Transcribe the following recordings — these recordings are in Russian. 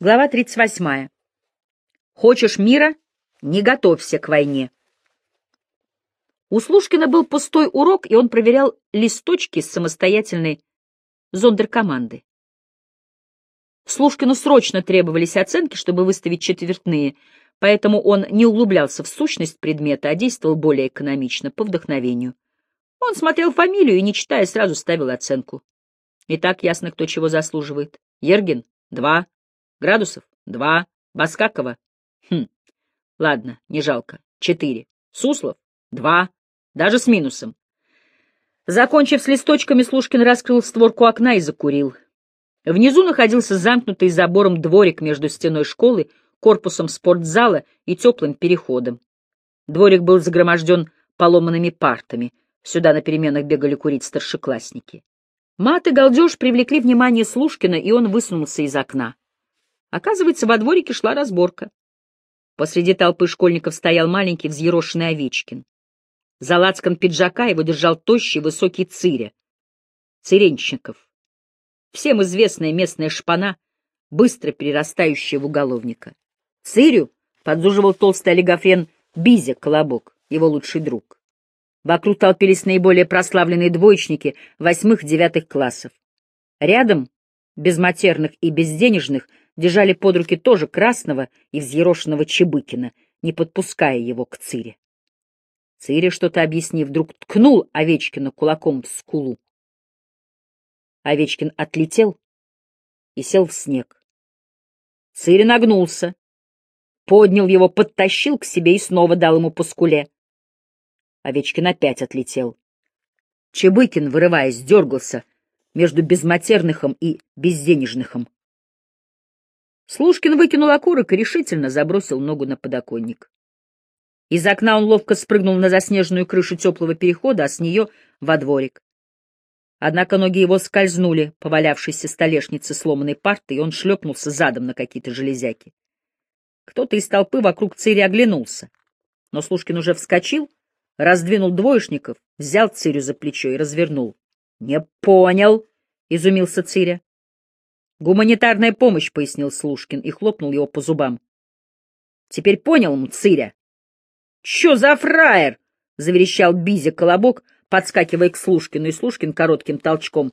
Глава 38. Хочешь мира? Не готовься к войне. У Слушкина был пустой урок, и он проверял листочки с самостоятельной зондеркоманды. Слушкину срочно требовались оценки, чтобы выставить четвертные, поэтому он не углублялся в сущность предмета, а действовал более экономично, по вдохновению. Он смотрел фамилию и, не читая, сразу ставил оценку. И так ясно, кто чего заслуживает. Ергин — два. Градусов — два. Баскакова — хм, ладно, не жалко, четыре. Суслов — два. Даже с минусом. Закончив с листочками, Слушкин раскрыл створку окна и закурил. Внизу находился замкнутый забором дворик между стеной школы, корпусом спортзала и теплым переходом. Дворик был загроможден поломанными партами. Сюда на переменах бегали курить старшеклассники. Мат и галдеж привлекли внимание Слушкина, и он высунулся из окна. Оказывается, во дворике шла разборка. Посреди толпы школьников стоял маленький взъерошенный Овечкин. За лацком пиджака его держал тощий высокий циря. Циренчиков. Всем известная местная шпана, быстро перерастающая в уголовника. Цирю подзуживал толстый олигофрен Бизя Колобок, его лучший друг. Вокруг толпились наиболее прославленные двоечники восьмых-девятых классов. Рядом, безматерных и безденежных, держали под руки тоже красного и взъерошенного Чебыкина, не подпуская его к Цире. Цире, что-то объяснив, вдруг ткнул Овечкина кулаком в скулу. Овечкин отлетел и сел в снег. Цири нагнулся, поднял его, подтащил к себе и снова дал ему по скуле. Овечкин опять отлетел. Чебыкин, вырываясь, дергался между безматерныхом и безденежныхом. Слушкин выкинул окурок и решительно забросил ногу на подоконник. Из окна он ловко спрыгнул на заснеженную крышу теплого перехода, а с нее — во дворик. Однако ноги его скользнули по валявшейся столешнице сломанной парты, и он шлепнулся задом на какие-то железяки. Кто-то из толпы вокруг Цири оглянулся. Но Слушкин уже вскочил, раздвинул двоечников, взял Цирю за плечо и развернул. — Не понял, — изумился Циря. Гуманитарная помощь, — пояснил Слушкин и хлопнул его по зубам. — Теперь понял, Мциря? — Чё за фраер? — заверещал Бизя Колобок, подскакивая к Слушкину, и Слушкин коротким толчком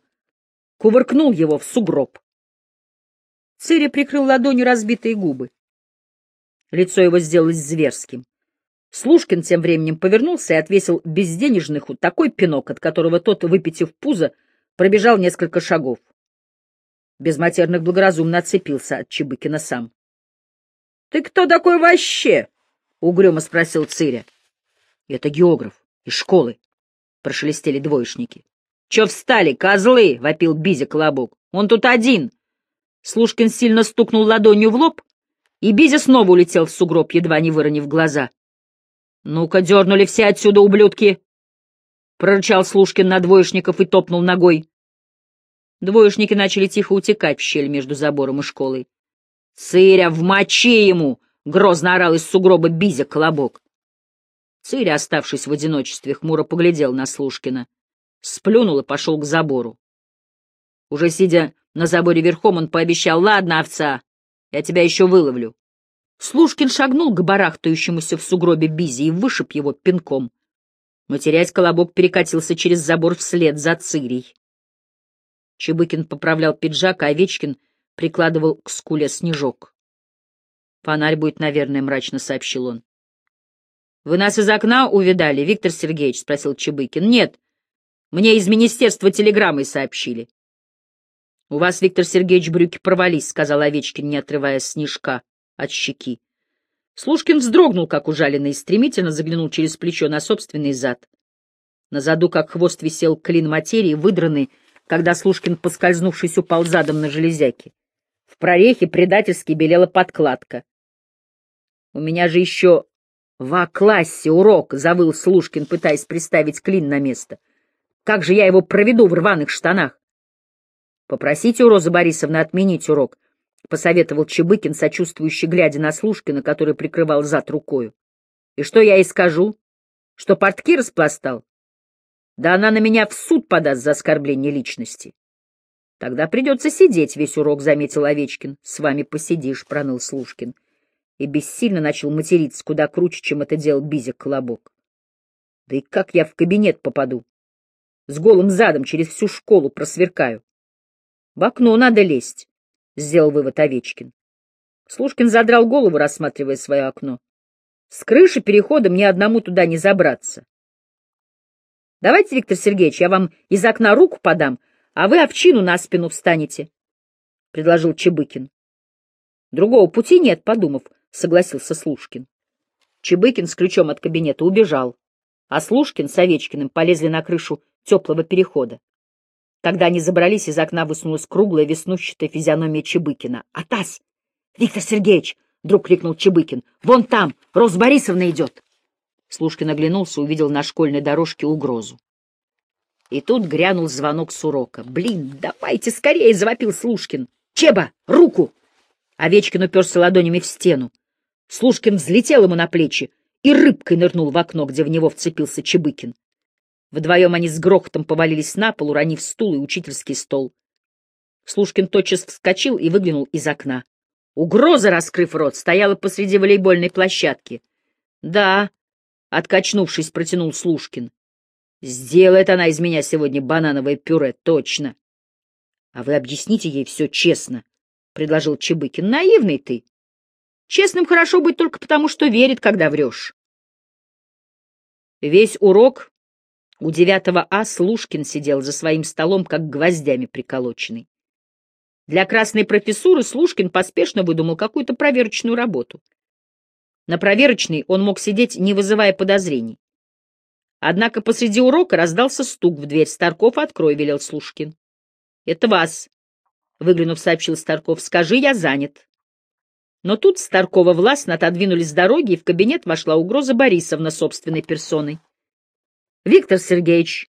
кувыркнул его в сугроб. Циря прикрыл ладонью разбитые губы. Лицо его сделалось зверским. Слушкин тем временем повернулся и отвесил безденежныху такой пинок, от которого тот, выпитив пузо, пробежал несколько шагов. Безматерных благоразумно отцепился от Чебыкина сам. — Ты кто такой вообще? — угрюмо спросил Циря. — Это географ из школы, — прошелестели двоечники. — Че встали, козлы? — вопил Бизя Колобок. — Он тут один. Слушкин сильно стукнул ладонью в лоб, и Бизя снова улетел в сугроб, едва не выронив глаза. — Ну-ка, дернули все отсюда, ублюдки! — прорычал Слушкин на двоечников и топнул ногой. Двоечники начали тихо утекать в щель между забором и школой. «Цыря, вмочи ему!» — грозно орал из сугроба Бизя Колобок. Цыря, оставшись в одиночестве, хмуро поглядел на Слушкина, сплюнул и пошел к забору. Уже сидя на заборе верхом, он пообещал, «Ладно, овца, я тебя еще выловлю». Слушкин шагнул к барахтающемуся в сугробе Бизи и вышиб его пинком. Но терять колобок перекатился через забор вслед за Цирей. Чебыкин поправлял пиджак, а Овечкин прикладывал к скуле снежок. «Фонарь будет, наверное», — мрачно сообщил он. «Вы нас из окна увидали, Виктор Сергеевич?» — спросил Чебыкин. «Нет, мне из министерства телеграммой сообщили». «У вас, Виктор Сергеевич, брюки порвались», — сказал Овечкин, не отрывая снежка от щеки. Слушкин вздрогнул, как ужаленный, и стремительно заглянул через плечо на собственный зад. На заду, как хвост, висел клин материи, выдранный когда Слушкин, поскользнувшись, упал задом на железяки. В прорехе предательски белела подкладка. «У меня же еще в А-классе урок», — завыл Слушкин, пытаясь приставить клин на место. «Как же я его проведу в рваных штанах?» «Попросите у Розы Борисовны отменить урок», — посоветовал Чебыкин, сочувствующий, глядя на Слушкина, который прикрывал зад рукою. «И что я ей скажу? Что портки распластал? Да она на меня в суд подаст за оскорбление личности. Тогда придется сидеть весь урок, — заметил Овечкин. — С вами посидишь, — проныл Слушкин. И бессильно начал материться куда круче, чем это делал Бизик Колобок. Да и как я в кабинет попаду? С голым задом через всю школу просверкаю. В окно надо лезть, — сделал вывод Овечкин. Слушкин задрал голову, рассматривая свое окно. С крыши перехода мне одному туда не забраться. Давайте, Виктор Сергеевич, я вам из окна руку подам, а вы овчину на спину встанете, — предложил Чебыкин. Другого пути нет, подумав, — согласился Слушкин. Чебыкин с ключом от кабинета убежал, а Слушкин с Овечкиным полезли на крышу теплого перехода. Когда они забрались, из окна высунулась круглая веснущатая физиономия Чебыкина. «Атас! Виктор Сергеевич!» — вдруг крикнул Чебыкин. «Вон там! Рос Борисовна идет!» Слушкин оглянулся, увидел на школьной дорожке угрозу. И тут грянул звонок с урока. «Блин, давайте скорее!» — завопил Слушкин. «Чеба, руку!» Овечкин уперся ладонями в стену. Слушкин взлетел ему на плечи и рыбкой нырнул в окно, где в него вцепился Чебыкин. Вдвоем они с грохотом повалились на пол, уронив стул и учительский стол. Слушкин тотчас вскочил и выглянул из окна. Угроза, раскрыв рот, стояла посреди волейбольной площадки. «Да», — откачнувшись, протянул Слушкин. «Сделает она из меня сегодня банановое пюре, точно». «А вы объясните ей все честно», — предложил Чебыкин. «Наивный ты. Честным хорошо быть только потому, что верит, когда врешь». Весь урок у девятого А Слушкин сидел за своим столом, как гвоздями приколоченный. Для красной профессуры Слушкин поспешно выдумал какую-то проверочную работу. На проверочной он мог сидеть, не вызывая подозрений. Однако посреди урока раздался стук в дверь. «Старков, открой», — велел Слушкин. «Это вас», — выглянув, сообщил Старков. «Скажи, я занят». Но тут Старкова властно отодвинулись с дороги, и в кабинет вошла угроза Борисовна собственной персоной. Виктор Сергеевич,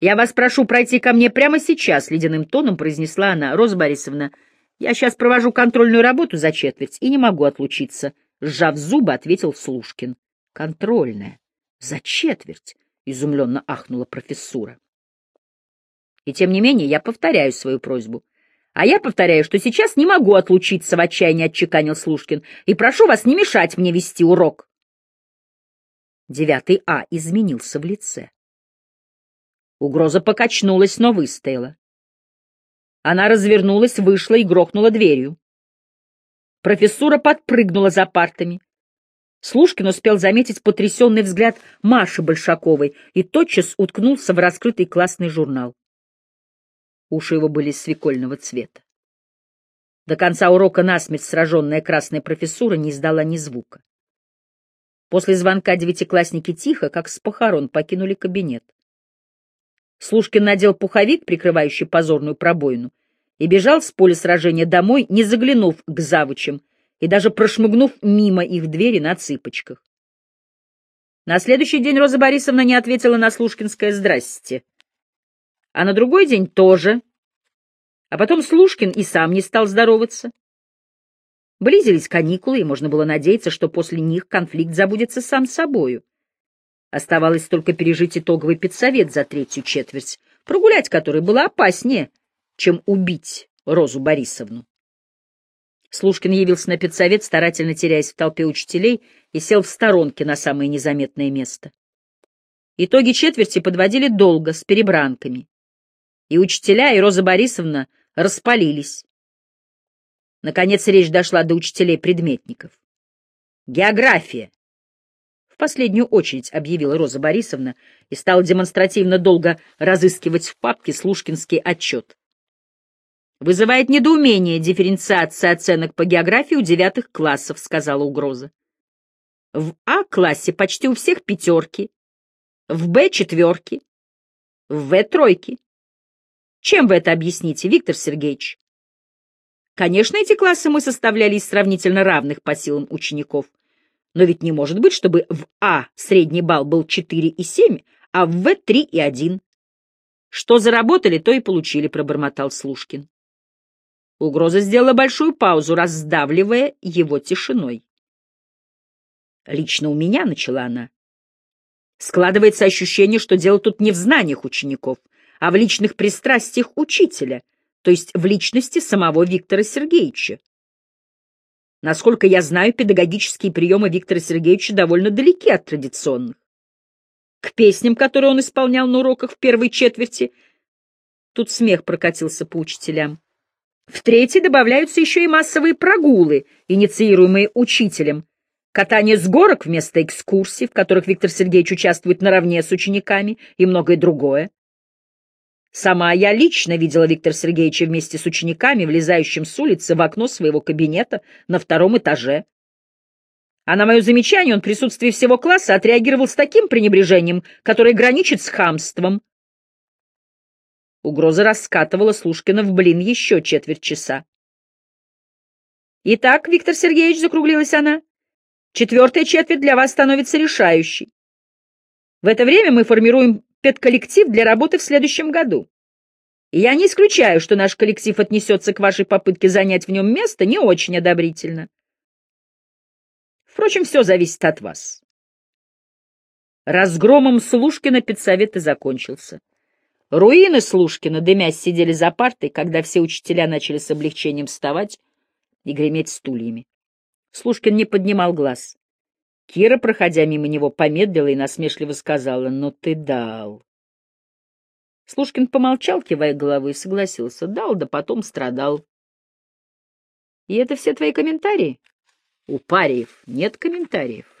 я вас прошу пройти ко мне прямо сейчас, — ледяным тоном произнесла она. Роза Борисовна, я сейчас провожу контрольную работу за четверть и не могу отлучиться. Сжав зубы, ответил Слушкин. Контрольная? За четверть? — изумленно ахнула профессура. И тем не менее я повторяю свою просьбу. А я повторяю, что сейчас не могу отлучиться, в отчаянии отчеканил Слушкин, и прошу вас не мешать мне вести урок. Девятый А изменился в лице. Угроза покачнулась, но выстояла. Она развернулась, вышла и грохнула дверью. Профессура подпрыгнула за партами. Слушкин успел заметить потрясенный взгляд Маши Большаковой и тотчас уткнулся в раскрытый классный журнал. Уши его были свекольного цвета. До конца урока насмерть сраженная красная профессура не издала ни звука. После звонка девятиклассники тихо, как с похорон, покинули кабинет. Слушкин надел пуховик, прикрывающий позорную пробоину, и бежал с поля сражения домой, не заглянув к завучам и даже прошмыгнув мимо их двери на цыпочках. На следующий день Роза Борисовна не ответила на Слушкинское «здрасте». А на другой день тоже. А потом Слушкин и сам не стал здороваться. Близились каникулы, и можно было надеяться, что после них конфликт забудется сам собою. Оставалось только пережить итоговый педсовет за третью четверть, прогулять который было опаснее, чем убить Розу Борисовну. Слушкин явился на педсовет, старательно теряясь в толпе учителей, и сел в сторонке на самое незаметное место. Итоги четверти подводили долго, с перебранками. И учителя, и Роза Борисовна распалились. Наконец речь дошла до учителей-предметников. «География!» В последнюю очередь объявила Роза Борисовна и стала демонстративно долго разыскивать в папке слушкинский отчет. «Вызывает недоумение дифференциация оценок по географии у девятых классов», — сказала угроза. «В А-классе почти у всех пятерки, в Б — четверки, в В — тройки. Чем вы это объясните, Виктор Сергеевич?» Конечно, эти классы мы составляли из сравнительно равных по силам учеников. Но ведь не может быть, чтобы в А средний балл был 4,7, а в В 3,1. Что заработали, то и получили, пробормотал Слушкин. Угроза сделала большую паузу, раздавливая его тишиной. Лично у меня, начала она. Складывается ощущение, что дело тут не в знаниях учеников, а в личных пристрастиях учителя — то есть в личности самого Виктора Сергеевича. Насколько я знаю, педагогические приемы Виктора Сергеевича довольно далеки от традиционных. К песням, которые он исполнял на уроках в первой четверти, тут смех прокатился по учителям. В третьей добавляются еще и массовые прогулы, инициируемые учителем, катание с горок вместо экскурсий, в которых Виктор Сергеевич участвует наравне с учениками, и многое другое. Сама я лично видела Виктора Сергеевича вместе с учениками, влезающим с улицы в окно своего кабинета на втором этаже. А на мое замечание он в присутствии всего класса отреагировал с таким пренебрежением, которое граничит с хамством. Угроза раскатывала Слушкина в блин еще четверть часа. «Итак, Виктор Сергеевич», — закруглилась она, Четвертая четверть для вас становится решающей. В это время мы формируем педколлектив для работы в следующем году. И я не исключаю, что наш коллектив отнесется к вашей попытке занять в нем место не очень одобрительно. Впрочем, все зависит от вас. Разгромом Слушкина педсовет и закончился. Руины Слушкина, дымясь, сидели за партой, когда все учителя начали с облегчением вставать и греметь стульями. Слушкин не поднимал глаз. Кира, проходя мимо него, помедлила и насмешливо сказала, «Ну ты дал». Слушкин помолчал, кивая головой, и согласился. Дал, да потом страдал. — И это все твои комментарии? — У париев нет комментариев.